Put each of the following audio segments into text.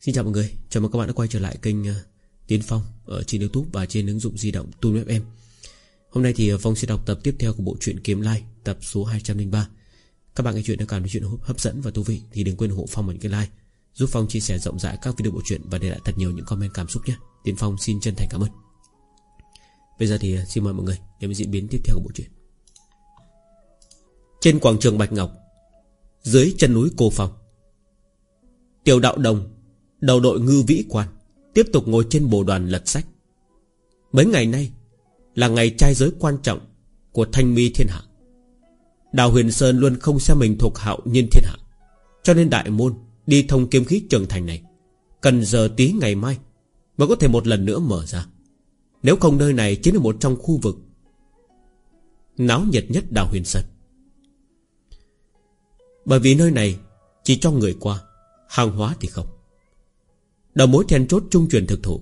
Xin chào mọi người, chào mừng các bạn đã quay trở lại kênh ờ, Tiến Phong ở trên youtube và trên ứng dụng di động Toon FM Hôm nay thì ờ, Phong sẽ đọc tập tiếp theo của bộ truyện Kiếm Lai, tập số 203 Các bạn nghe chuyện đã cảm thấy chuyện hấp dẫn và thú vị thì đừng quên ủng hộ Phong bằng cái like Giúp Phong chia sẻ rộng rãi các video bộ truyện và để lại thật nhiều những comment cảm xúc nhé. Tiến Phong xin chân thành cảm ơn. Bây giờ thì ờ, xin mời mọi người đến với diễn biến tiếp theo của bộ truyện. Trên quảng trường Bạch Ngọc Dưới chân núi Cô Phong Tiểu đạo đồng Đầu đội ngư vĩ quan, Tiếp tục ngồi trên bồ đoàn lật sách. Mấy ngày nay Là ngày trai giới quan trọng Của thanh mi thiên hạ. Đào huyền sơn luôn không xem mình thuộc hạo nhân thiên hạ, Cho nên đại môn Đi thông kiếm khí trường thành này Cần giờ tí ngày mai Mới có thể một lần nữa mở ra. Nếu không nơi này chính là một trong khu vực Náo nhiệt nhất đào huyền sơn. Bởi vì nơi này Chỉ cho người qua, Hàng hóa thì không. Đầu mối then chốt trung truyền thực thụ.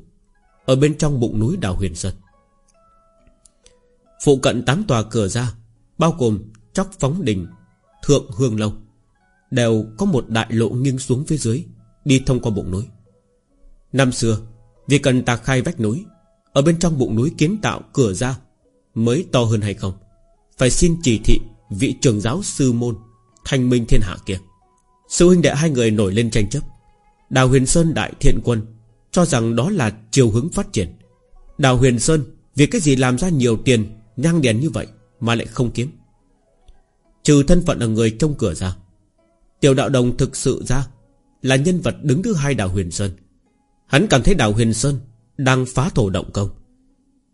Ở bên trong bụng núi đảo Huyền Sơn. Phụ cận tám tòa cửa ra, Bao gồm Chóc Phóng Đình, Thượng Hương Lâu, Đều có một đại lộ nghiêng xuống phía dưới, Đi thông qua bụng núi. Năm xưa, Vì cần tạc khai vách núi, Ở bên trong bụng núi kiến tạo cửa ra Mới to hơn hay không? Phải xin chỉ thị vị trưởng giáo sư môn Thanh minh thiên hạ kia. Sư huynh đệ hai người nổi lên tranh chấp. Đào Huyền Sơn đại thiện quân Cho rằng đó là chiều hướng phát triển. Đào Huyền Sơn Vì cái gì làm ra nhiều tiền Nhang đèn như vậy Mà lại không kiếm? Trừ thân phận là người trong cửa ra. Tiểu đạo đồng thực sự ra Là nhân vật đứng thứ hai Đào Huyền Sơn. Hắn cảm thấy Đào Huyền Sơn Đang phá thổ động công.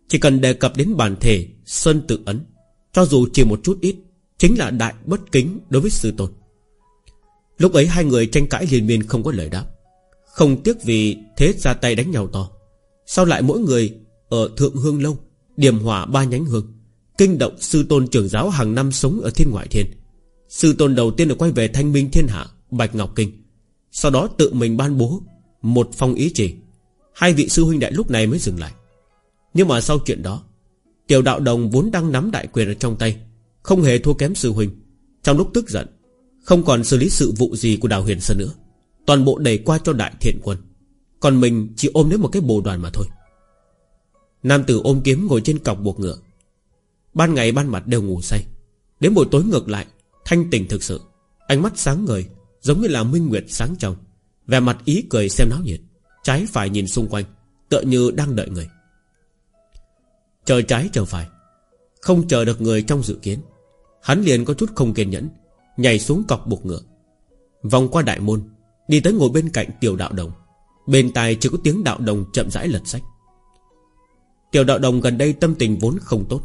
Chỉ cần đề cập đến bản thể Sơn tự ấn, Cho dù chỉ một chút ít, Chính là đại bất kính đối với sư tôn. Lúc ấy hai người tranh cãi liên miên không có lời đáp. Không tiếc vì thế ra tay đánh nhau to. Sau lại mỗi người Ở Thượng Hương Lâu, Điểm hỏa ba nhánh hương, Kinh động sư tôn trưởng giáo hàng năm sống ở thiên ngoại thiên? Sư tôn đầu tiên được quay về thanh minh thiên hạ, Bạch Ngọc Kinh. Sau đó tự mình ban bố Một phong ý chỉ. Hai vị sư huynh đại lúc này mới dừng lại. Nhưng mà sau chuyện đó, Tiểu đạo đồng vốn đang nắm đại quyền ở trong tay, Không hề thua kém sư huynh. Trong lúc tức giận, không còn xử lý sự vụ gì của Đào Huyền Sơn nữa. Toàn bộ đẩy qua cho đại thiện quân. Còn mình chỉ ôm lấy một cái bồ đoàn mà thôi. Nam tử ôm kiếm ngồi trên cọc buộc ngựa. Ban ngày ban mặt đều ngủ say. Đến buổi tối ngược lại, Thanh tỉnh thực sự. Ánh mắt sáng ngời, Giống như là minh nguyệt sáng trong. Vẻ mặt ý cười xem náo nhiệt, Trái phải nhìn xung quanh, Tựa như đang đợi người. Chờ trái chờ phải, Không chờ được người trong dự kiến. Hắn liền có chút không kiên nhẫn, Nhảy xuống cọc buộc ngựa. Vòng qua đại môn Đi tới ngồi bên cạnh tiểu đạo đồng. Bên tai chỉ có tiếng đạo đồng chậm rãi lật sách. Tiểu đạo đồng gần đây tâm tình vốn không tốt.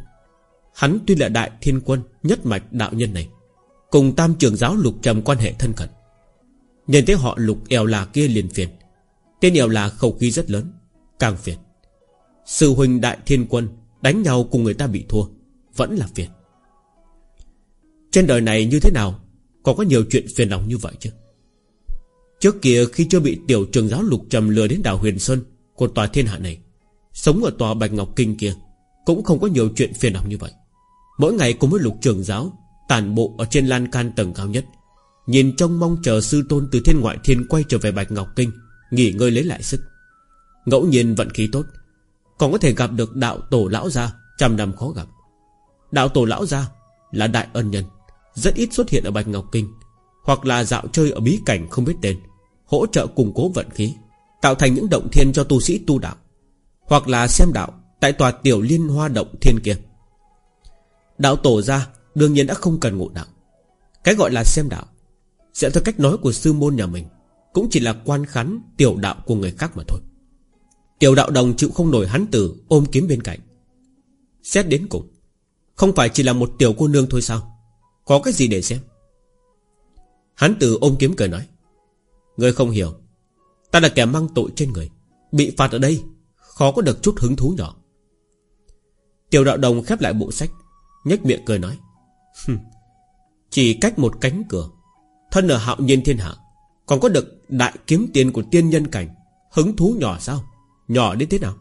Hắn tuy là đại thiên quân, Nhất mạch đạo nhân này, Cùng tam trường giáo lục trầm quan hệ thân cận. Nhìn thấy họ lục eo là kia liền phiền. Tên eo là khẩu khí rất lớn, Càng phiền. Sư huynh đại thiên quân Đánh nhau cùng người ta bị thua, Vẫn là phiền. Trên đời này như thế nào, Còn có nhiều chuyện phiền lòng như vậy chứ? Trước kia khi chưa bị tiểu trường giáo lục trầm lừa đến đảo Huyền Sơn, Của tòa thiên hạ này, Sống ở tòa Bạch Ngọc Kinh kia, Cũng không có nhiều chuyện phiền lòng như vậy. Mỗi ngày cùng với lục trường giáo Tàn bộ ở trên lan can tầng cao nhất, Nhìn trông mong chờ sư tôn từ thiên ngoại thiên Quay trở về Bạch Ngọc Kinh, Nghỉ ngơi lấy lại sức. Ngẫu nhiên vận khí tốt, Còn có thể gặp được đạo tổ lão gia Trăm năm khó gặp. Đạo tổ lão gia là đại ân nhân, rất ít xuất hiện ở Bạch Ngọc Kinh, Hoặc là dạo chơi ở bí cảnh không biết tên. Hỗ trợ củng cố vận khí, Tạo thành những động thiên cho tu sĩ tu đạo, Hoặc là xem đạo Tại tòa tiểu liên hoa động thiên kia. Đạo tổ ra Đương nhiên đã không cần ngộ đạo. Cái gọi là xem đạo Sẽ theo cách nói của sư môn nhà mình, Cũng chỉ là quan khán tiểu đạo của người khác mà thôi. Tiểu đạo đồng chịu không nổi hắn tử Ôm kiếm bên cạnh. Xét đến cùng, Không phải chỉ là một tiểu cô nương thôi sao? Có cái gì để xem? Hắn tử ôm kiếm cười nói Người không hiểu. Ta là kẻ mang tội trên người. Bị phạt ở đây, Khó có được chút hứng thú nhỏ. Tiểu đạo đồng khép lại bộ sách, nhếch miệng cười nói Chỉ cách một cánh cửa, Thân ở hạo nhiên thiên hạ, Còn có được đại kiếm tiền của tiên nhân cảnh, Hứng thú nhỏ sao? Nhỏ đến thế nào?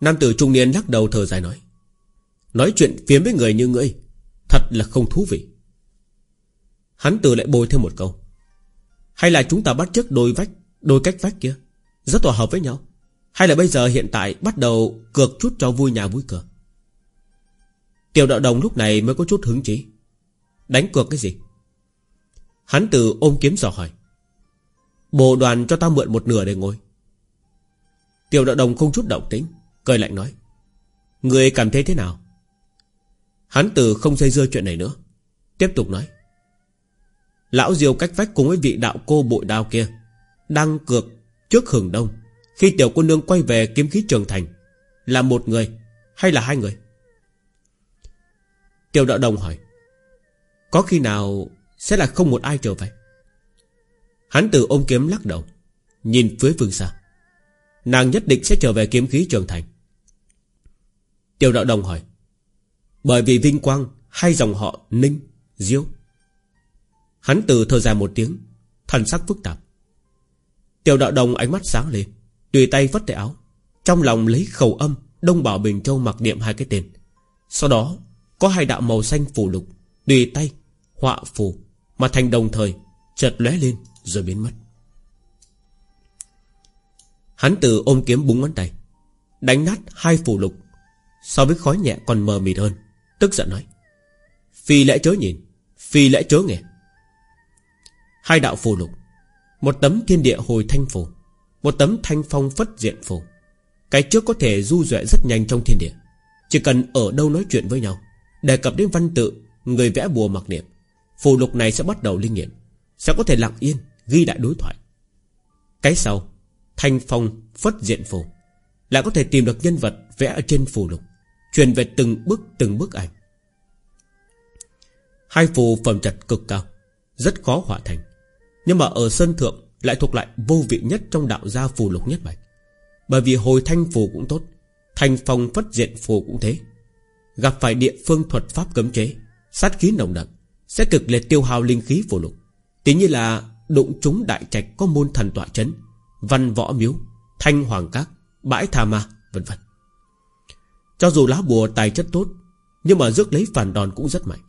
Nam tử trung niên lắc đầu thở dài nói Nói chuyện phiếm với người như ngươi, Thật là không thú vị. Hắn từ lại bồi thêm một câu hay là chúng ta bắt chước đôi vách, Đôi cách vách kia? Rất hòa hợp với nhau. Hay là bây giờ hiện tại bắt đầu cược chút cho vui nhà vui cửa? Tiểu đạo đồng lúc này mới có chút hứng chí. Đánh cược cái gì? Hắn từ ôm kiếm dò hỏi. Bồ đoàn cho ta mượn một nửa để ngồi. Tiểu đạo đồng không chút động tính Cười lạnh nói. Người cảm thấy thế nào? Hắn từ không dây dưa chuyện này nữa. Tiếp tục nói. Lão diêu cách vách cùng với vị đạo cô bội đao kia Đang cược trước hưởng đông. Khi tiểu cô nương quay về kiếm khí trường thành Là một người hay là hai người? Tiểu đạo đồng hỏi. Có khi nào Sẽ là không một ai trở về? Hắn từ ôm kiếm lắc đầu Nhìn phía phương xa. Nàng nhất định sẽ trở về kiếm khí trường thành. Tiểu đạo đồng hỏi. Bởi vì vinh quang Hay dòng họ Ninh, Diêu Hắn từ thở dài một tiếng, Thần sắc phức tạp. Tiểu đạo đồng ánh mắt sáng lên, Tùy tay vất tay áo, Trong lòng lấy khẩu âm Đông Bảo Bình Châu mặc niệm hai cái tên. Sau đó, có hai đạo màu xanh phủ lục, Tùy tay, họa phù, Mà thành đồng thời, chợt lóe lên rồi biến mất. Hắn từ ôm kiếm búng ngón tay, Đánh nát hai phủ lục, So với khói nhẹ còn mờ mịt hơn, Tức giận nói, Phi lẽ chớ nhìn, Phi lẽ chớ nghe. Hai đạo phù lục. Một tấm thiên địa hồi thanh phù. Một tấm thanh phong phất diện phù. Cái trước có thể du duệ rất nhanh trong thiên địa. Chỉ cần ở đâu nói chuyện với nhau, Đề cập đến văn tự, Người vẽ bùa mặc niệm, Phù lục này sẽ bắt đầu linh nghiệm, Sẽ có thể lặng yên ghi lại đối thoại. Cái sau, Thanh phong phất diện phù, Lại có thể tìm được nhân vật vẽ ở trên phù lục, Truyền về từng bức từng bức ảnh. Hai phù phẩm chất cực cao, Rất khó hỏa thành. Nhưng mà ở sân thượng Lại thuộc lại vô vị nhất trong đạo gia phù lục nhất mạch, Bởi vì hồi thanh phù cũng tốt thành phòng phất diện phù cũng thế. Gặp phải địa phương thuật pháp cấm chế Sát khí nồng đậm Sẽ cực liệt tiêu hao linh khí phù lục. Tí như là đụng chúng đại trạch Có môn thần tọa chấn Văn võ miếu Thanh hoàng các Bãi tha ma vân vân. Cho dù lá bùa tài chất tốt Nhưng mà rước lấy phản đòn cũng rất mạnh.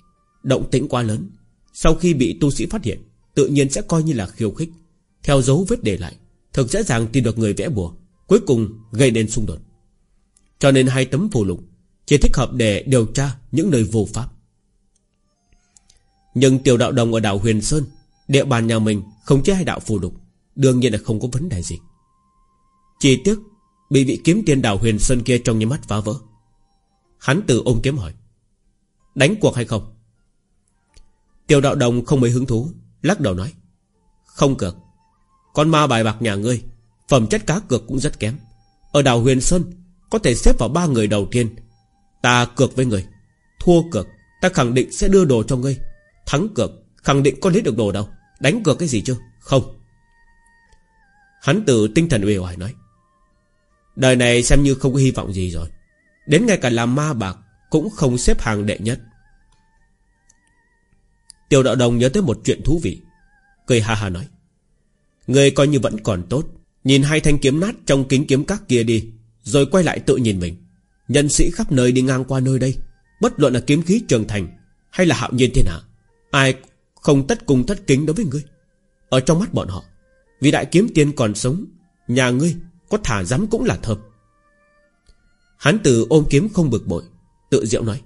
Động tĩnh quá lớn Sau khi bị tu sĩ phát hiện Tự nhiên sẽ coi như là khiêu khích. Theo dấu vết để lại, Thực dễ dàng tìm được người vẽ bùa, Cuối cùng gây nên xung đột. Cho nên hai tấm phù lục Chỉ thích hợp để điều tra những nơi vô pháp. Nhưng tiểu đạo đồng ở đảo Huyền Sơn, Địa bàn nhà mình không chế hai đạo phù lục, Đương nhiên là không có vấn đề gì. Chỉ tiếc, Bị vị kiếm tiền đảo huyền sơn kia trong nháy mắt phá vỡ. Hắn từ ôm kiếm hỏi, Đánh cuộc hay không? Tiểu đạo đồng không mấy hứng thú Lắc đầu nói, Không cược Con ma bài bạc nhà ngươi, Phẩm chất cá cược cũng rất kém. Ở đảo huyền sơn, Có thể xếp vào ba người đầu tiên. Ta cược với người. Thua cược, Ta khẳng định sẽ đưa đồ cho ngươi. Thắng cược, Khẳng định có lấy được đồ đâu? Đánh cược cái gì chứ? Không. Hắn từ tinh thần uể oải nói, Đời này xem như không có hy vọng gì rồi. Đến ngay cả làm ma bạc Cũng không xếp hàng đệ nhất. Tiểu đạo đồng nhớ tới một chuyện thú vị. Cười ha ha nói. Người coi như vẫn còn tốt, Nhìn hai thanh kiếm nát trong kính kiếm các kia đi, Rồi quay lại tự nhìn mình. Nhân sĩ khắp nơi đi ngang qua nơi đây, Bất luận là kiếm khí trường thành Hay là hạo nhiên thiên hạ, Ai không tất cùng tất kính đối với ngươi. Ở trong mắt bọn họ, Vì đại kiếm tiên còn sống, Nhà ngươi có thả dám cũng là thơm Hắn từ ôm kiếm không bực bội, Tự diệu nói.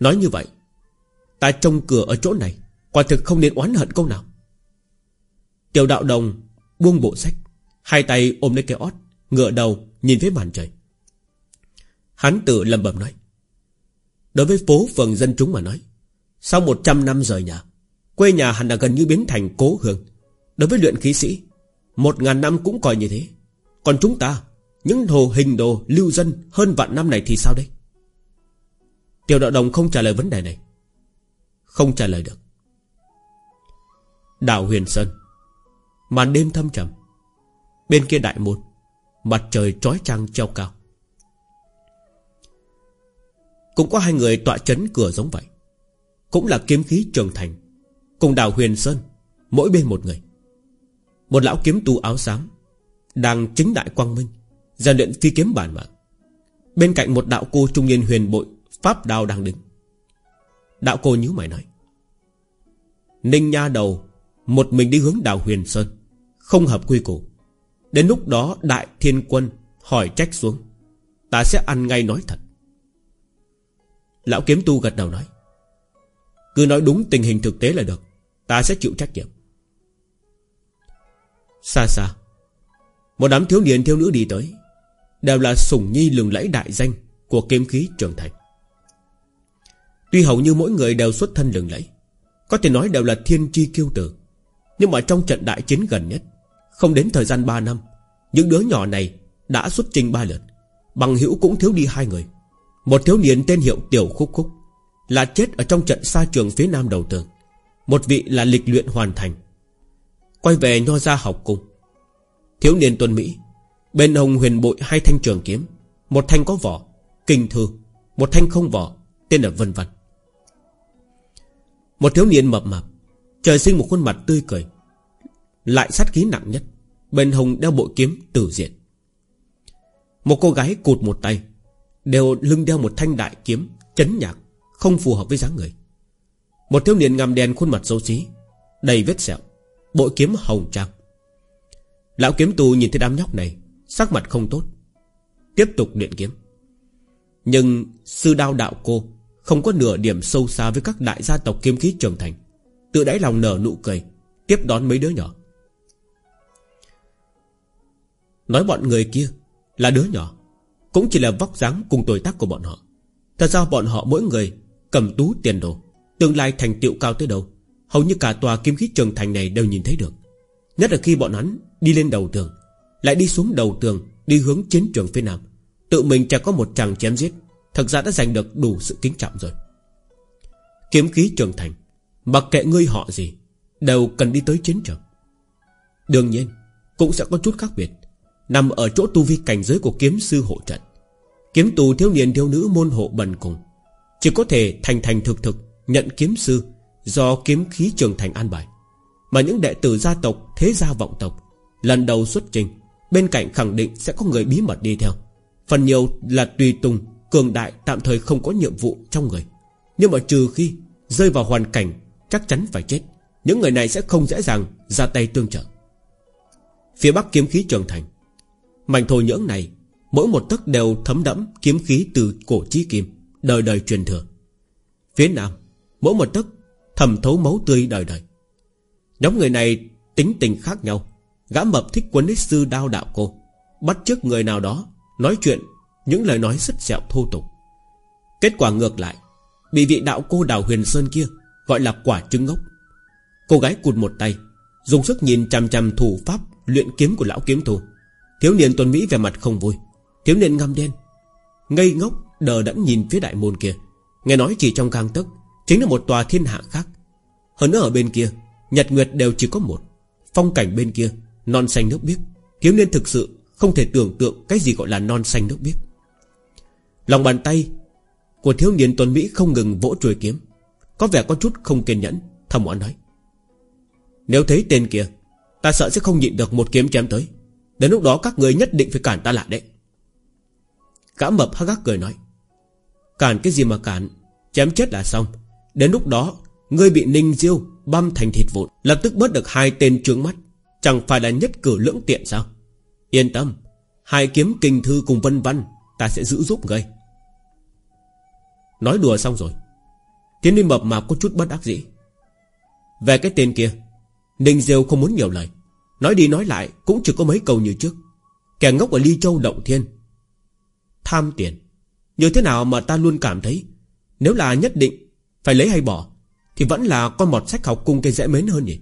Nói như vậy Ta trông cửa ở chỗ này, Quả thực không nên oán hận câu nào. Tiểu đạo đồng buông bộ sách, Hai tay ôm lấy cái ót Ngựa đầu nhìn phía màn trời. Hắn tự lầm bầm nói, Đối với phố phường dân chúng mà nói, Sau một trăm năm rời nhà, Quê nhà hẳn là gần như biến thành cố hương. Đối với luyện khí sĩ, Một ngàn năm cũng coi như thế. Còn chúng ta, Những hồ hình đồ lưu dân hơn vạn năm này thì sao đây? Tiểu đạo đồng không trả lời vấn đề này. Không trả lời được. Đảo Huyền Sơn. Màn đêm thâm trầm. Bên kia đại môn. Mặt trời trói trăng treo cao. Cũng có hai người tọa chấn cửa giống vậy. Cũng là kiếm khí trường thành. Cùng đảo Huyền Sơn, Mỗi bên một người. Một lão kiếm tu áo xám, Đang chính đại quang minh, rèn luyện phi kiếm bản mạng. Bên cạnh một đạo cô trung niên huyền bội, Pháp đao đang đứng. Đạo cô nhíu mày nói Ninh nha đầu, Một mình đi hướng đảo Huyền Sơn, Không hợp quy củ. Đến lúc đó đại thiên quân hỏi trách xuống, Ta sẽ ăn ngay nói thật. Lão kiếm tu gật đầu nói, Cứ nói đúng tình hình thực tế là được, Ta sẽ chịu trách nhiệm. Xa xa, Một đám thiếu niên, thiếu nữ đi tới, Đều là sủng nhi lừng lẫy đại danh Của kiếm khí trưởng thành. Tuy hầu như mỗi người đều xuất thân lừng lẫy có thể nói đều là thiên chi kiêu tử. Nhưng mà trong trận đại chiến gần nhất, Không đến thời gian 3 năm, Những đứa nhỏ này đã xuất trình ba lượt. Bằng hữu cũng thiếu đi hai người. Một thiếu niên tên hiệu Tiểu Khúc Khúc, Là chết ở trong trận xa trường phía nam đầu tường. Một vị là lịch luyện hoàn thành. Quay về nho ra học cùng. Thiếu niên tuân Mỹ, Bên hồng huyền bội hai thanh trường kiếm, Một thanh có vỏ, Kinh thư, Một thanh không vỏ, Tên là Vân Văn một thiếu niên mập mập, Trời sinh một khuôn mặt tươi cười Lại sát khí nặng nhất Bên hồng đeo bội kiếm tử diện. Một cô gái cụt một tay Đều lưng đeo một thanh đại kiếm Chấn nhạc Không phù hợp với dáng người. Một thiếu niên ngầm đèn khuôn mặt xấu xí Đầy vết sẹo Bội kiếm hồng trang. Lão kiếm tù nhìn thấy đám nhóc này Sắc mặt không tốt Tiếp tục luyện kiếm. Nhưng sư đao đạo cô không có nửa điểm sâu xa với các đại gia tộc kiếm khí trưởng thành. Tự đáy lòng nở nụ cười, Tiếp đón mấy đứa nhỏ. Nói bọn người kia Là đứa nhỏ, Cũng chỉ là vóc dáng cùng tuổi tác của bọn họ. Thật ra bọn họ mỗi người Cầm tú tiền đồ, Tương lai thành tựu cao tới đâu, Hầu như cả tòa kiếm khí trường thành này đều nhìn thấy được. Nhất là khi bọn hắn đi lên đầu tường, Lại đi xuống đầu tường, Đi hướng chiến trường phía nam, Tự mình chẳng có một chàng chém giết. Thật ra đã giành được đủ sự kính trọng rồi. Kiếm khí trường thành, Mặc kệ ngươi họ gì, Đều cần đi tới chiến trường. Đương nhiên, Cũng sẽ có chút khác biệt. Nằm ở chỗ tu vi cảnh giới của kiếm sư hộ trận, Kiếm tù thiếu niên thiếu nữ môn hộ bần cùng, Chỉ có thể thành thành thực thực Nhận kiếm sư Do kiếm khí trường thành an bài. Mà những đệ tử gia tộc, Thế gia vọng tộc, Lần đầu xuất trình, Bên cạnh khẳng định sẽ có người bí mật đi theo. Phần nhiều là tùy tùng Cường đại tạm thời không có nhiệm vụ trong người. Nhưng mà trừ khi Rơi vào hoàn cảnh chắc chắn phải chết, Những người này sẽ không dễ dàng ra tay tương trợ. Phía bắc kiếm khí trường thành. Mảnh thổ nhưỡng này, Mỗi một tấc đều thấm đẫm kiếm khí từ cổ chí kim, Đời đời truyền thừa. Phía nam, Mỗi một tấc thầm thấu máu tươi đời đời. Nhóm người này tính tình khác nhau, Gã mập thích quấn lấy sư đao đạo cô, Bắt trước người nào đó, Nói chuyện những lời nói rất dẹo thô tục. Kết quả ngược lại, Bị vị đạo cô đào huyền sơn kia Gọi là quả trứng ngốc. Cô gái cụt một tay, Dùng sức nhìn chằm chằm thủ pháp Luyện kiếm của lão kiếm thủ. Thiếu niên tuần Mỹ về mặt không vui, Thiếu niên ngăm đen, Ngây ngốc, đờ đẫn nhìn phía đại môn kia. Nghe nói chỉ trong gang tấc, Chính là một tòa thiên hạ khác. Hơn nữa ở bên kia, Nhật Nguyệt đều chỉ có một, Phong cảnh bên kia, Non xanh nước biếc. Thiếu niên thực sự không thể tưởng tượng Cái gì gọi là non xanh nước biếc. Lòng bàn tay Của thiếu niên tuần Mỹ không ngừng vỗ chuôi kiếm. Có vẻ có chút không kiên nhẫn, Thầm oán nói. Nếu thấy tên kia, Ta sợ sẽ không nhịn được một kiếm chém tới. Đến lúc đó các người nhất định phải cản ta lại đấy. Gã mập hắc gác cười nói. Cản cái gì mà cản? Chém chết là xong. Đến lúc đó, Ngươi bị ninh diêu Băm thành thịt vụn, Lập tức bớt được hai tên trướng mắt. Chẳng phải là nhất cử lưỡng tiện sao? Yên tâm, Hai kiếm kinh thư cùng vân văn Ta sẽ giữ giúp ngươi. Nói đùa xong rồi. Tiến đi mập mạp có chút bất đắc dĩ. Về cái tên kia, Ninh Diêu không muốn nhiều lời. Nói đi nói lại, cũng chỉ có mấy câu như trước. Kẻ ngốc ở Ly Châu Động Thiên. Tham tiền. Như thế nào mà ta luôn cảm thấy, Nếu là nhất định Phải lấy hay bỏ, Thì vẫn là con mọt sách học cung cây dễ mến hơn nhỉ?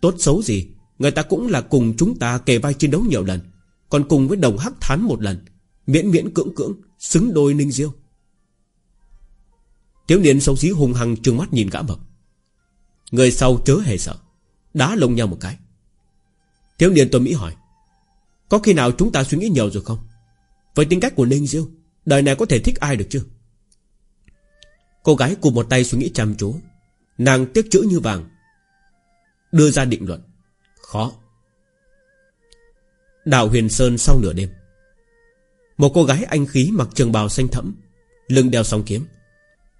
Tốt xấu gì, Người ta cũng là cùng chúng ta kề vai chiến đấu nhiều lần, Còn cùng với đồng hắc thán một lần, Miễn miễn cưỡng cưỡng, Xứng đôi ninh diêu. Thiếu niên xấu xí hung hăng trừng mắt nhìn gã mập. Người sau chớ hề sợ, Đá lông nhau một cái. Thiếu niên tôi Mỹ hỏi, Có khi nào chúng ta suy nghĩ nhiều rồi không? Với tính cách của Ninh Diêu, Đời này có thể thích ai được chứ Cô gái cùng một tay suy nghĩ chăm chú. Nàng tiếc chữ như vàng, Đưa ra định luận, Khó. Đảo Huyền Sơn sau nửa đêm, Một cô gái anh khí mặc trường bào xanh thẫm, Lưng đeo song kiếm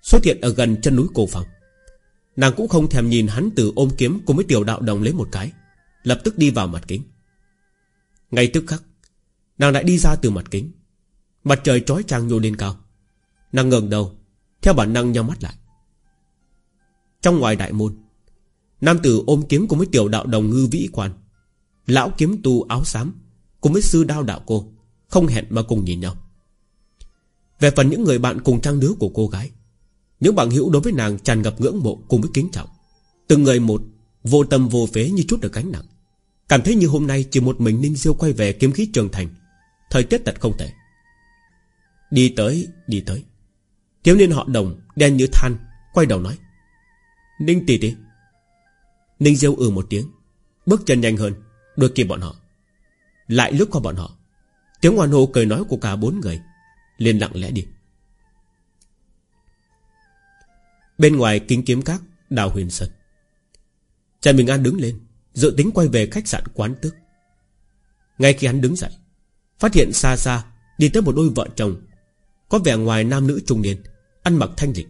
Xuất hiện ở gần chân núi cổ phòng. Nàng cũng không thèm nhìn hắn từ ôm kiếm Cùng với tiểu đạo đồng lấy một cái, Lập tức đi vào mặt kính. Ngay tức khắc, Nàng lại đi ra từ mặt kính. Mặt trời trói trang nhô lên cao. Nàng ngẩng đầu, Theo bản năng nhắm mắt lại. Trong ngoài đại môn, Nam tử ôm kiếm cùng với tiểu đạo đồng ngư vĩ quan. Lão kiếm tu áo xám Cùng với sư đao đạo cô Không hẹn mà cùng nhìn nhau. Về phần những người bạn cùng trang lứa của cô gái những bằng hữu đối với nàng tràn ngập ngưỡng mộ cùng với kính trọng Từng người một Vô tâm vô phế như chút được gánh nặng. Cảm thấy như hôm nay chỉ một mình Ninh Diêu quay về kiếm khí trường thành Thời tiết thật không tệ. Đi tới, đi tới. Thiếu niên họ đồng, đen như than Quay đầu nói Ninh tỷ tỷ. Ninh Diêu ừ một tiếng Bước chân nhanh hơn Đuổi kịp bọn họ. Lại lướt qua bọn họ. Tiếng ngoan hô cười nói của cả bốn người liền lặng lẽ đi. Bên ngoài kính kiếm các, Đào huyền sơn. Trần Bình An đứng lên, Dự tính quay về khách sạn quán tức Ngay khi hắn đứng dậy, Phát hiện xa xa Đi tới một đôi vợ chồng, Có vẻ ngoài nam nữ trung niên, Ăn mặc thanh lịch.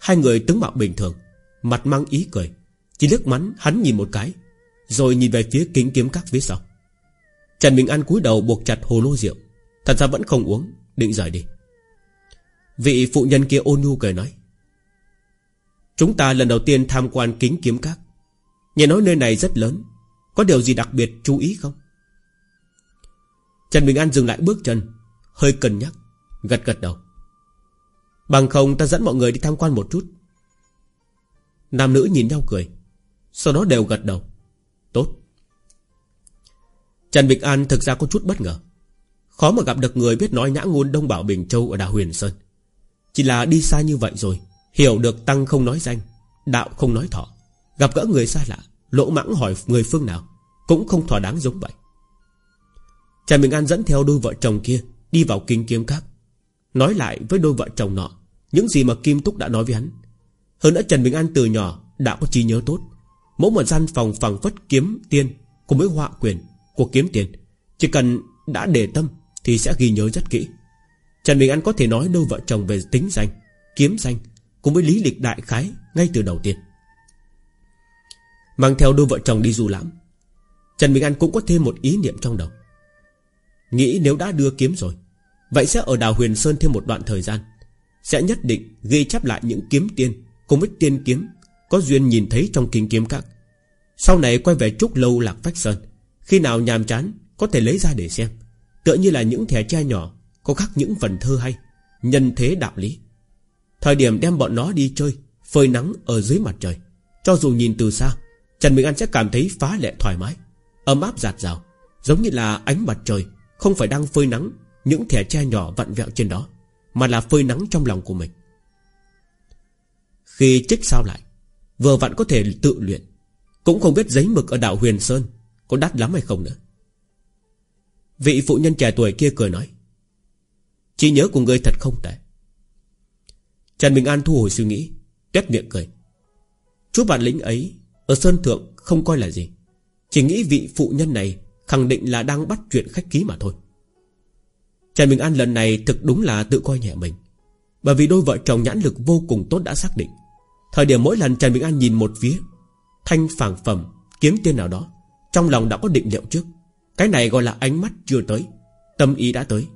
Hai người tướng mạo bình thường, Mặt mang ý cười. Chỉ liếc mắn hắn nhìn một cái, Rồi nhìn về phía kính kiếm các phía sau. Trần Bình An cúi đầu buộc chặt hồ lô rượu, Thật ra vẫn không uống, Định rời đi. Vị phụ nhân kia ôn nhu cười nói Chúng ta lần đầu tiên tham quan kính kiếm các. Nghe nói nơi này rất lớn. Có điều gì đặc biệt chú ý không? Trần Bình An dừng lại bước chân, Hơi cân nhắc, Gật gật đầu. Bằng không ta dẫn mọi người đi tham quan một chút. Nam nữ nhìn nhau cười, Sau đó đều gật đầu. Tốt. Trần Bình An thực ra có chút bất ngờ. Khó mà gặp được người biết nói nhã ngôn Đông Bảo Bình Châu ở Đà Huyền Sơn. Chỉ là đi xa như vậy rồi Hiểu được tăng không nói danh, Đạo không nói thọ. Gặp gỡ người xa lạ, Lỗ mãng hỏi người phương nào, Cũng không thỏa đáng giống vậy. Trần Bình An dẫn theo đôi vợ chồng kia Đi vào kinh kiếm các. Nói lại với đôi vợ chồng nọ, Những gì mà Kim Túc đã nói với hắn. Hơn nữa Trần Bình An từ nhỏ đã có trí nhớ tốt. Mỗi một gian phòng phẳng phất kiếm tiên Cùng với họa quyền của kiếm tiền. Chỉ cần đã để tâm Thì sẽ ghi nhớ rất kỹ. Trần Bình An có thể nói đôi vợ chồng về tính danh, Kiếm danh Cùng với lý lịch đại khái ngay từ đầu tiên. Mang theo đôi vợ chồng đi du lãm, Trần Bình An cũng có thêm một ý niệm trong đầu. Nghĩ nếu đã đưa kiếm rồi, Vậy sẽ ở đào huyền sơn thêm một đoạn thời gian, Sẽ nhất định ghi chép lại những kiếm tiên Cùng với tiên kiếm Có duyên nhìn thấy trong kinh kiếm các. Sau này quay về trúc lâu lạc phách sơn, Khi nào nhàm chán Có thể lấy ra để xem, Tựa như là những thẻ tre nhỏ Có khắc những phần thơ hay, Nhân thế đạo lý. Thời điểm đem bọn nó đi chơi, Phơi nắng ở dưới mặt trời. Cho dù nhìn từ xa, Trần Bình An sẽ cảm thấy phá lệ thoải mái, Ấm áp giạt rào, Giống như là ánh mặt trời Không phải đang phơi nắng Những thẻ tre nhỏ vặn vẹo trên đó, Mà là phơi nắng trong lòng của mình. Khi trích sao lại, Vừa vặn có thể tự luyện, Cũng không biết giấy mực ở đảo Huyền Sơn Có đắt lắm hay không nữa. Vị phụ nhân trẻ tuổi kia cười nói Chỉ nhớ của người thật không tệ. Trần Bình An thu hồi suy nghĩ Tét miệng cười. Chú bản lĩnh ấy Ở Sơn Thượng không coi là gì. Chỉ nghĩ vị phụ nhân này Khẳng định là đang bắt chuyện khách ký mà thôi. Trần Bình An lần này Thực đúng là tự coi nhẹ mình. Bởi vì đôi vợ chồng nhãn lực vô cùng tốt đã xác định. Thời điểm mỗi lần Trần Bình An nhìn một phía, Thanh phản phẩm, Kiếm tên nào đó, Trong lòng đã có định liệu trước. Cái này gọi là ánh mắt chưa tới, Tâm ý đã tới.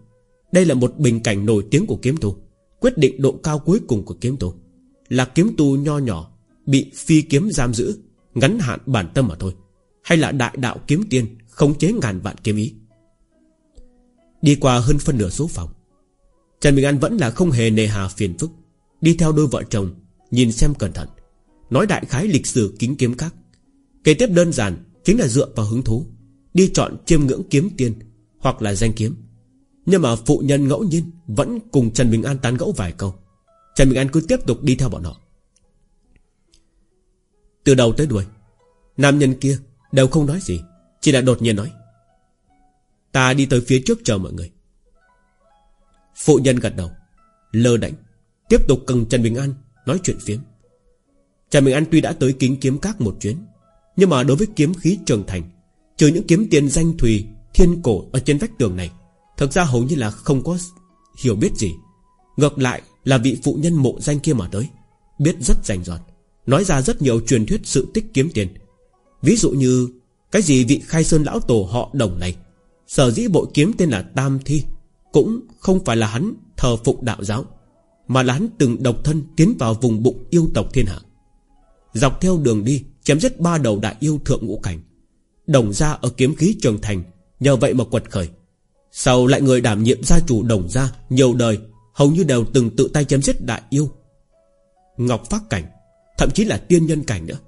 Đây là một bình cảnh nổi tiếng của kiếm tu Quyết định độ cao cuối cùng của kiếm tu Là kiếm tu nho nhỏ, Bị phi kiếm giam giữ, Ngắn hạn bản tâm mà thôi. Hay là đại đạo kiếm tiên Khống chế ngàn vạn kiếm ý. Đi qua hơn phân nửa số phòng, Trần Bình An vẫn là không hề nề hà phiền phức. Đi theo đôi vợ chồng, Nhìn xem cẩn thận, Nói đại khái lịch sử kính kiếm các. Kế tiếp đơn giản chính là dựa vào hứng thú, Đi chọn chiêm ngưỡng kiếm tiên Hoặc là danh kiếm. Nhưng mà phụ nhân ngẫu nhiên Vẫn cùng Trần Bình An tán gẫu vài câu. Trần Bình An cứ tiếp tục đi theo bọn họ. Từ đầu tới đuôi, Nam nhân kia đều không nói gì, Chỉ là đột nhiên nói, Ta đi tới phía trước chờ mọi người. Phụ nhân gật đầu, Lơ đảnh Tiếp tục cần Trần Bình An Nói chuyện phiếm. Trần Bình An tuy đã tới kính kiếm các một chuyến, Nhưng mà đối với kiếm khí trường thành, Trừ những kiếm tiền danh thùy, Thiên cổ ở trên vách tường này Thực ra hầu như là không có hiểu biết gì. Ngược lại là vị phụ nhân mộ danh kia mà tới. Biết rất rành rọt, Nói ra rất nhiều truyền thuyết sự tích kiếm tiền. Ví dụ như, Cái gì vị khai sơn lão tổ họ đồng này? Sở dĩ bội kiếm tên là Tam Thi, Cũng không phải là hắn thờ phụng đạo giáo, Mà là hắn từng độc thân Tiến vào vùng bụng yêu tộc thiên hạ. Dọc theo đường đi, Chém giết ba đầu đại yêu thượng ngũ cảnh, Đồng ra ở kiếm khí trường thành, Nhờ vậy mà quật khởi. Sau lại người đảm nhiệm gia chủ đồng gia Nhiều đời, hầu như đều từng tự tay chém giết đại yêu? Ngọc phát cảnh, Thậm chí là tiên nhân cảnh nữa.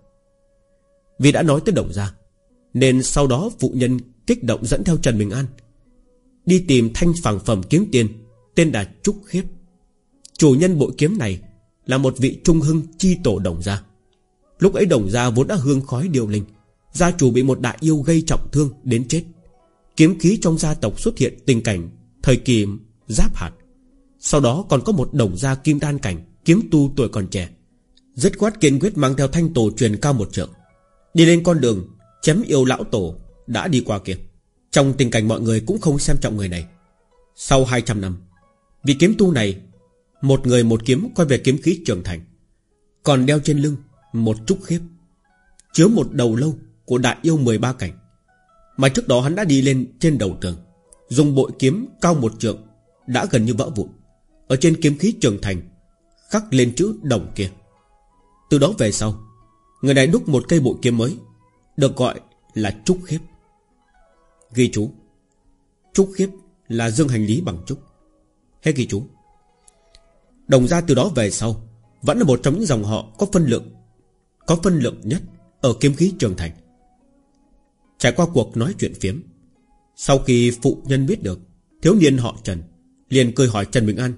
Vì đã nói tới đồng gia, Nên sau đó phụ nhân kích động dẫn theo Trần Bình An, Đi tìm thanh phẳng phẩm kiếm tiền, Tên là Trúc Khiếp Chủ nhân bộ kiếm này Là một vị trung hưng chi tổ đồng gia. Lúc ấy đồng gia vốn đã hương khói điều linh, Gia chủ bị một đại yêu gây trọng thương Đến chết. Kiếm khí trong gia tộc xuất hiện tình cảnh Thời kỳ giáp hạt. Sau đó còn có một đồng gia kim đan cảnh Kiếm tu tuổi còn trẻ. Rất quát kiên quyết mang theo thanh tổ truyền cao một trượng. Đi lên con đường, Chém yêu lão tổ đã đi qua kia. Trong tình cảnh mọi người cũng không xem trọng người này. Sau 200 năm, Vì kiếm tu này, Một người một kiếm quay về kiếm khí trưởng thành, Còn đeo trên lưng Một trúc khiếp Chứa một đầu lâu của đại yêu 13 cảnh. Mà trước đó hắn đã đi lên trên đầu tường. Dùng bội kiếm cao một trượng, Đã gần như vỡ vụn. Ở trên kiếm khí trường thành, Khắc lên chữ đồng kia. Từ đó về sau, Người này đúc một cây bội kiếm mới, Được gọi là trúc khiếp. Ghi chú, Trúc khiếp là dương hành lý bằng trúc. Hết ghi chú. Đồng ra từ đó về sau, Vẫn là một trong những dòng họ có phân lượng, Có phân lượng nhất Ở kiếm khí trường thành. Trải qua cuộc nói chuyện phiếm, Sau khi phụ nhân biết được Thiếu niên họ Trần, Liền cười hỏi Trần Bình An,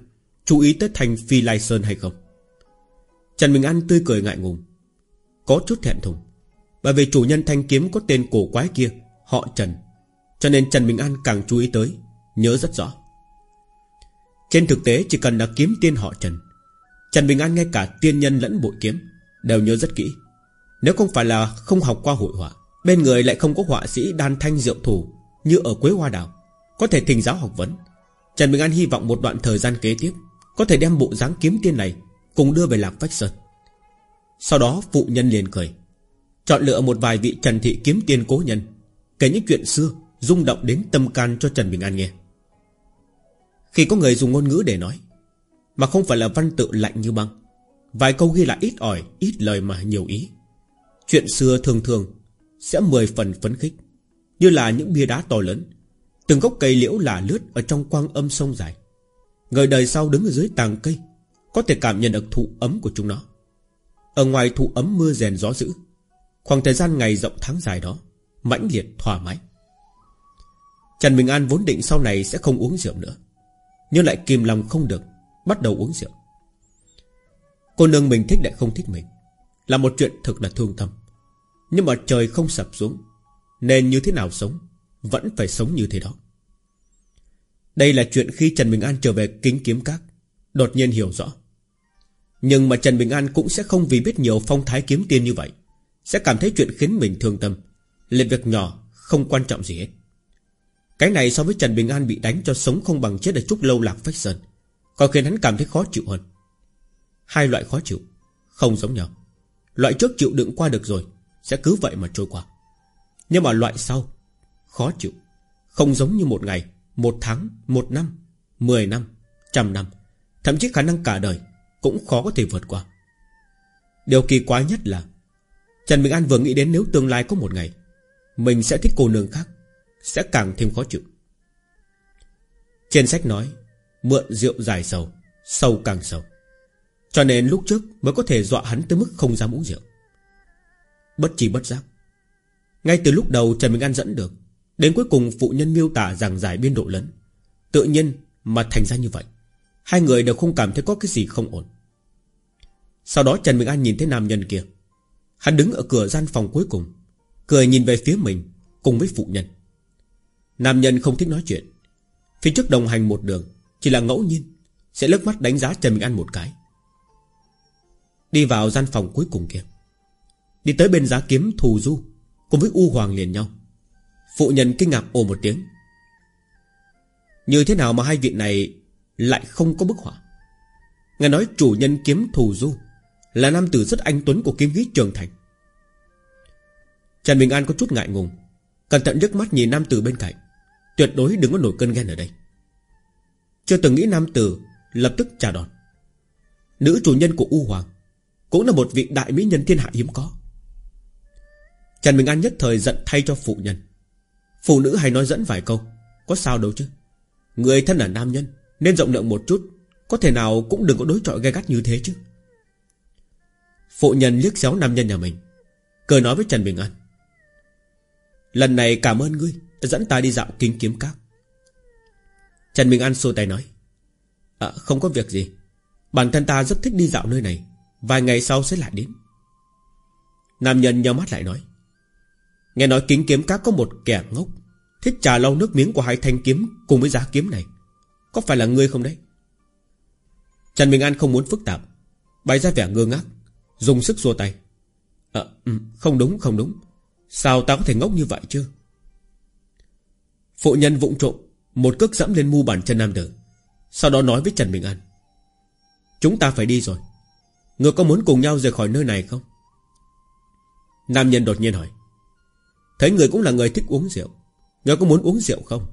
Chú ý tới thành Phi Lai Sơn hay không? Trần Bình An tươi cười ngại ngùng, Có chút thẹn thùng, Bởi vì chủ nhân thanh kiếm có tên cổ quái kia, Họ Trần, Cho nên Trần Bình An càng chú ý tới, Nhớ rất rõ. Trên thực tế, chỉ cần là kiếm tiên họ Trần Trần Bình An ngay cả tiên nhân lẫn bội kiếm Đều nhớ rất kỹ. Nếu không phải là không học qua hội họa Bên người lại không có họa sĩ đan thanh diệu thủ, Như ở Quế Hoa Đảo. Có thể thỉnh giáo học vấn. Trần Bình An hy vọng một đoạn thời gian kế tiếp, Có thể đem bộ dáng kiếm tiên này Cùng đưa về Lạc Vách Sơn. Sau đó, phụ nhân liền cười. Chọn lựa một vài vị trần thị kiếm tiên cố nhân, Kể những chuyện xưa, rung động đến tâm can cho Trần Bình An nghe. Khi có người dùng ngôn ngữ để nói, Mà không phải là văn tự lạnh như băng, Vài câu ghi lại ít ỏi, Ít lời mà nhiều ý. Chuyện xưa thường thường sẽ mười phần phấn khích. Như là những bia đá to lớn, Từng gốc cây liễu là lướt Ở trong quang âm sông dài. Người đời sau đứng ở dưới tàng cây, Có thể cảm nhận được thụ ấm của chúng nó. Ở ngoài thụ ấm mưa rèn gió dữ, Khoảng thời gian ngày rộng tháng dài đó, mãnh liệt, thoải mái. Trần Bình An vốn định sau này sẽ không uống rượu nữa, Nhưng lại kìm lòng không được, Bắt đầu uống rượu. Cô nương mình thích lại không thích mình, Là một chuyện thực là thương tâm. Nhưng mà trời không sập xuống, Nên như thế nào sống, Vẫn phải sống như thế đó. Đây là chuyện khi Trần Bình An trở về kính kiếm các, Đột nhiên hiểu rõ. Nhưng mà Trần Bình An cũng sẽ không vì biết nhiều phong thái kiếm tiên như vậy, Sẽ cảm thấy chuyện khiến mình thương tâm, Là việc nhỏ, không quan trọng gì hết. Cái này so với Trần Bình An bị đánh cho sống không bằng chết ở chút Lâu Lạc Phách Sơn Còn khiến hắn cảm thấy khó chịu hơn. Hai loại khó chịu, Không giống nhau. Loại trước chịu đựng qua được rồi sẽ cứ vậy mà trôi qua. Nhưng mà loại sau, Khó chịu. Không giống như một ngày, Một tháng, Một năm, Mười năm, Trăm năm. Thậm chí khả năng cả đời Cũng khó có thể vượt qua. Điều kỳ quái nhất là, Trần Bình An vừa nghĩ đến nếu tương lai có một ngày, Mình sẽ thích cô nương khác, Sẽ càng thêm khó chịu. Trên sách nói, Mượn rượu dài sầu, Sâu càng sầu. Cho nên lúc trước mới có thể dọa hắn tới mức không dám uống rượu. Bất chi bất giác. Ngay từ lúc đầu Trần minh An dẫn được, Đến cuối cùng phụ nhân miêu tả rằng giải biên độ lớn. Tự nhiên mà thành ra như vậy, Hai người đều không cảm thấy có cái gì không ổn. Sau đó Trần minh An nhìn thấy nam nhân kia. Hắn đứng ở cửa gian phòng cuối cùng, Cười nhìn về phía mình Cùng với phụ nhân. Nam nhân không thích nói chuyện. Phía trước đồng hành một đường, Chỉ là ngẫu nhiên, Sẽ lướt mắt đánh giá Trần minh An một cái. Đi vào gian phòng cuối cùng kia. Đi tới bên giá kiếm thù du, Cùng với U Hoàng liền nhau. Phụ nhân kinh ngạc ồ một tiếng. Như thế nào mà hai vị này Lại không có bức họa? Nghe nói chủ nhân kiếm thù du Là nam tử rất anh tuấn của kiếm khí trường thành. Trần Bình An có chút ngại ngùng, Cẩn thận nước mắt nhìn nam tử bên cạnh, Tuyệt đối đừng có nổi cơn ghen ở đây. Chưa từng nghĩ nam tử Lập tức trả đòn. Nữ chủ nhân của U Hoàng Cũng là một vị đại mỹ nhân thiên hạ hiếm có. Trần Bình An nhất thời giận thay cho phụ nhân. Phụ nữ hay nói dẫn vài câu, Có sao đâu chứ. Người thân là nam nhân, Nên rộng lượng một chút, Có thể nào cũng đừng có đối chọi gay gắt như thế chứ. Phụ nhân liếc xéo nam nhân nhà mình, Cười nói với Trần Bình An. Lần này cảm ơn ngươi, Đã dẫn ta đi dạo kinh kiếm các. Trần Bình An xô tay nói. À không có việc gì. Bản thân ta rất thích đi dạo nơi này, Vài ngày sau sẽ lại đến. Nam nhân nhau mắt lại nói. Nghe nói kính kiếm các có một kẻ ngốc. Thích trà lau nước miếng của hai thanh kiếm Cùng với giá kiếm này. Có phải là ngươi không đấy? Trần Bình An không muốn phức tạp. Bày ra vẻ ngơ ngác Dùng sức xua tay. À, Không đúng không đúng. Sao ta có thể ngốc như vậy chứ? Phụ nhân vụng trộm Một cước dẫm lên mu bàn chân nam tử. Sau đó nói với Trần Bình An. Chúng ta phải đi rồi. Người có muốn cùng nhau rời khỏi nơi này không? Nam nhân đột nhiên hỏi. Thấy người cũng là người thích uống rượu. Người có muốn uống rượu không?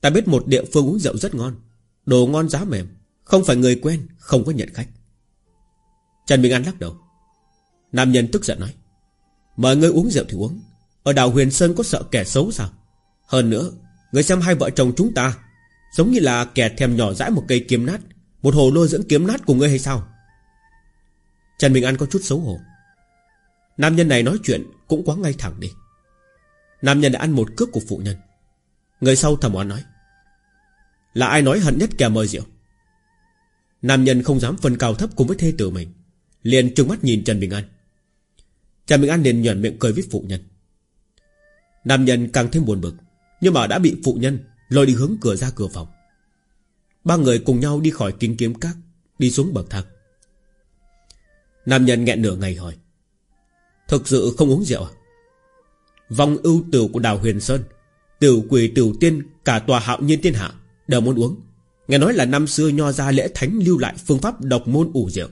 Ta biết một địa phương uống rượu rất ngon. Đồ ngon giá mềm. Không phải người quen, Không có nhận khách. Trần Bình An lắc đầu. Nam nhân tức giận nói. Mời ngươi uống rượu thì uống. Ở đảo Huyền Sơn có sợ kẻ xấu sao? Hơn nữa, Người xem hai vợ chồng chúng ta, Giống như là kẻ thèm nhỏ dãi một cây kiếm nát, Một hồ lô dưỡng kiếm nát của ngươi hay sao? Trần Bình An có chút xấu hổ. Nam nhân này nói chuyện Cũng quá ngay thẳng đi. Nam nhân đã ăn một cước của phụ nhân. Người sau thầm oán nói, Là ai nói hận nhất kẻ mời rượu? Nam nhân không dám phân cao thấp cùng với thê tử mình, Liền trừng mắt nhìn Trần Bình An. Trần Bình An liền nhuận miệng cười với phụ nhân. Nam nhân càng thêm buồn bực, Nhưng mà đã bị phụ nhân Lôi đi hướng cửa ra cửa phòng. Ba người cùng nhau đi khỏi kinh kiếm các, Đi xuống bậc thang. Nam nhân nghẹn nửa ngày hỏi, Thực sự không uống rượu à? Vòng ưu tử của đào Huyền Sơn. Tiểu quỷ tiểu tiên, Cả tòa hạo nhiên thiên hạ, Đều muốn uống. Nghe nói là năm xưa nho ra lễ thánh lưu lại phương pháp độc môn ủ rượu.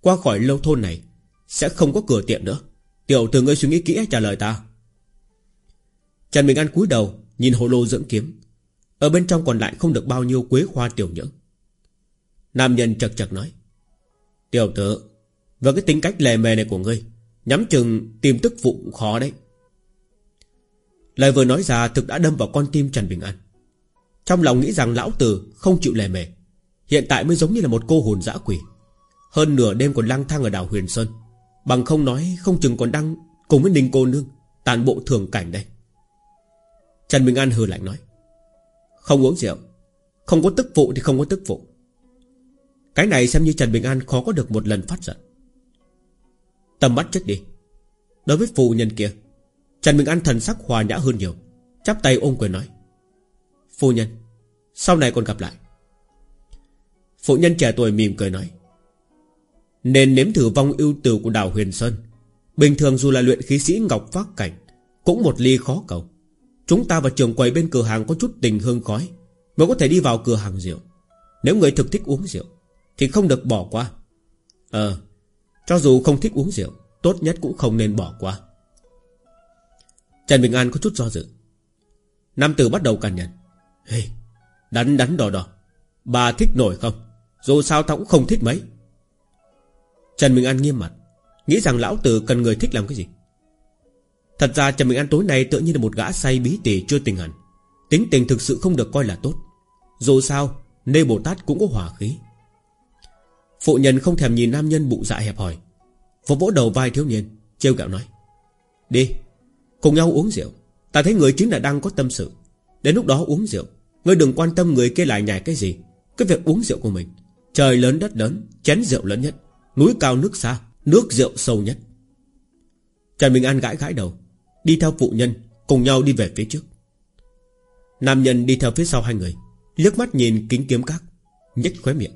Qua khỏi lâu thôn này, Sẽ không có cửa tiệm nữa. Tiểu từ ngươi suy nghĩ kỹ trả lời ta. Trần Bình An cúi đầu, Nhìn hồ lô dưỡng kiếm. Ở bên trong còn lại không được bao nhiêu quế hoa tiểu nhưỡng. Nam nhân chật chật nói, Tiểu tử, Với cái tính cách lề mề này của ngươi, Nhắm chừng tìm tức vụ cũng khó đấy. Lời vừa nói ra, thực đã đâm vào con tim Trần Bình An. Trong lòng nghĩ rằng lão tử không chịu lề mề, Hiện tại mới giống như là một cô hồn dã quỷ. Hơn nửa đêm còn lang thang ở đảo Huyền Sơn, Bằng không nói không chừng còn đang Cùng với Ninh cô nương Tàn bộ thường cảnh đây. Trần Bình An hừ lạnh nói, Không uống rượu, Không có tức vụ thì không có tức vụ. Cái này xem như Trần Bình An khó có được một lần phát giận. Tầm mắt chết đi. Đối với phụ nhân kia Trần Bình An thần sắc hòa nhã hơn nhiều. Chắp tay ôm quyền nói, Phu nhân, Sau này còn gặp lại. Phụ nhân trẻ tuổi mỉm cười nói, Nên nếm thử vong ưu tử của đảo Huyền Sơn. Bình thường dù là luyện khí sĩ Ngọc Phát Cảnh, Cũng một ly khó cầu. Chúng ta và trường quầy bên cửa hàng có chút tình hương khói, Mới có thể đi vào cửa hàng rượu. Nếu người thực thích uống rượu, Thì không được bỏ qua. Ờ Cho dù không thích uống rượu, Tốt nhất cũng không nên bỏ qua. Trần Bình An có chút do dự. Nam tử bắt đầu cằn nhằn hey, Đắn đắn đỏ đỏ. Bà thích nổi không? Dù sao tao cũng không thích mấy. Trần Bình An nghiêm mặt. Nghĩ rằng lão tử cần người thích làm cái gì? Thật ra Trần Bình An tối nay tự nhiên là một gã say bí tỉ chưa tình hẳn. Tính tình thực sự không được coi là tốt. Dù sao Nê Bồ Tát cũng có hỏa khí. Phụ nhân không thèm nhìn nam nhân bụ dạ hẹp hỏi Vỗ vỗ đầu vai thiếu niên Trêu gạo nói. Đi Cùng nhau uống rượu. Ta thấy người chính là đang có tâm sự. Đến lúc đó uống rượu. Ngươi đừng quan tâm người kia lại nhảy cái gì. Cái việc uống rượu của mình. Trời lớn đất lớn, Chén rượu lớn nhất. Núi cao nước xa, Nước rượu sâu nhất. Trần Bình An gãi gãi đầu. Đi theo phụ nhân, Cùng nhau đi về phía trước. Nam nhân đi theo phía sau hai người. Liếc mắt nhìn kính kiếm các. Nhếch khóe miệng.